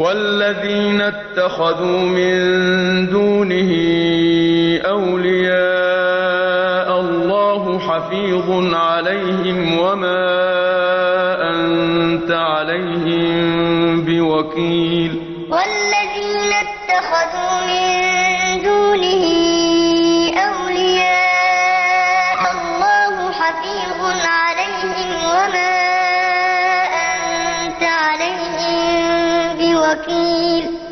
وَالَّذِينَ اتَّخَذُوا مِن دُونِهِ أَوْلِيَاءَ اللَّهُ حَفِيظٌ عَلَيْهِمْ وَمَا أَنتَ عَلَيْهِم بِوَكِيلٍ. وَالَّذِينَ اتَّخَذُوا مِن دُونِهِ أَوْلِيَاءَ اللَّهُ حَفِيظٌ وكيل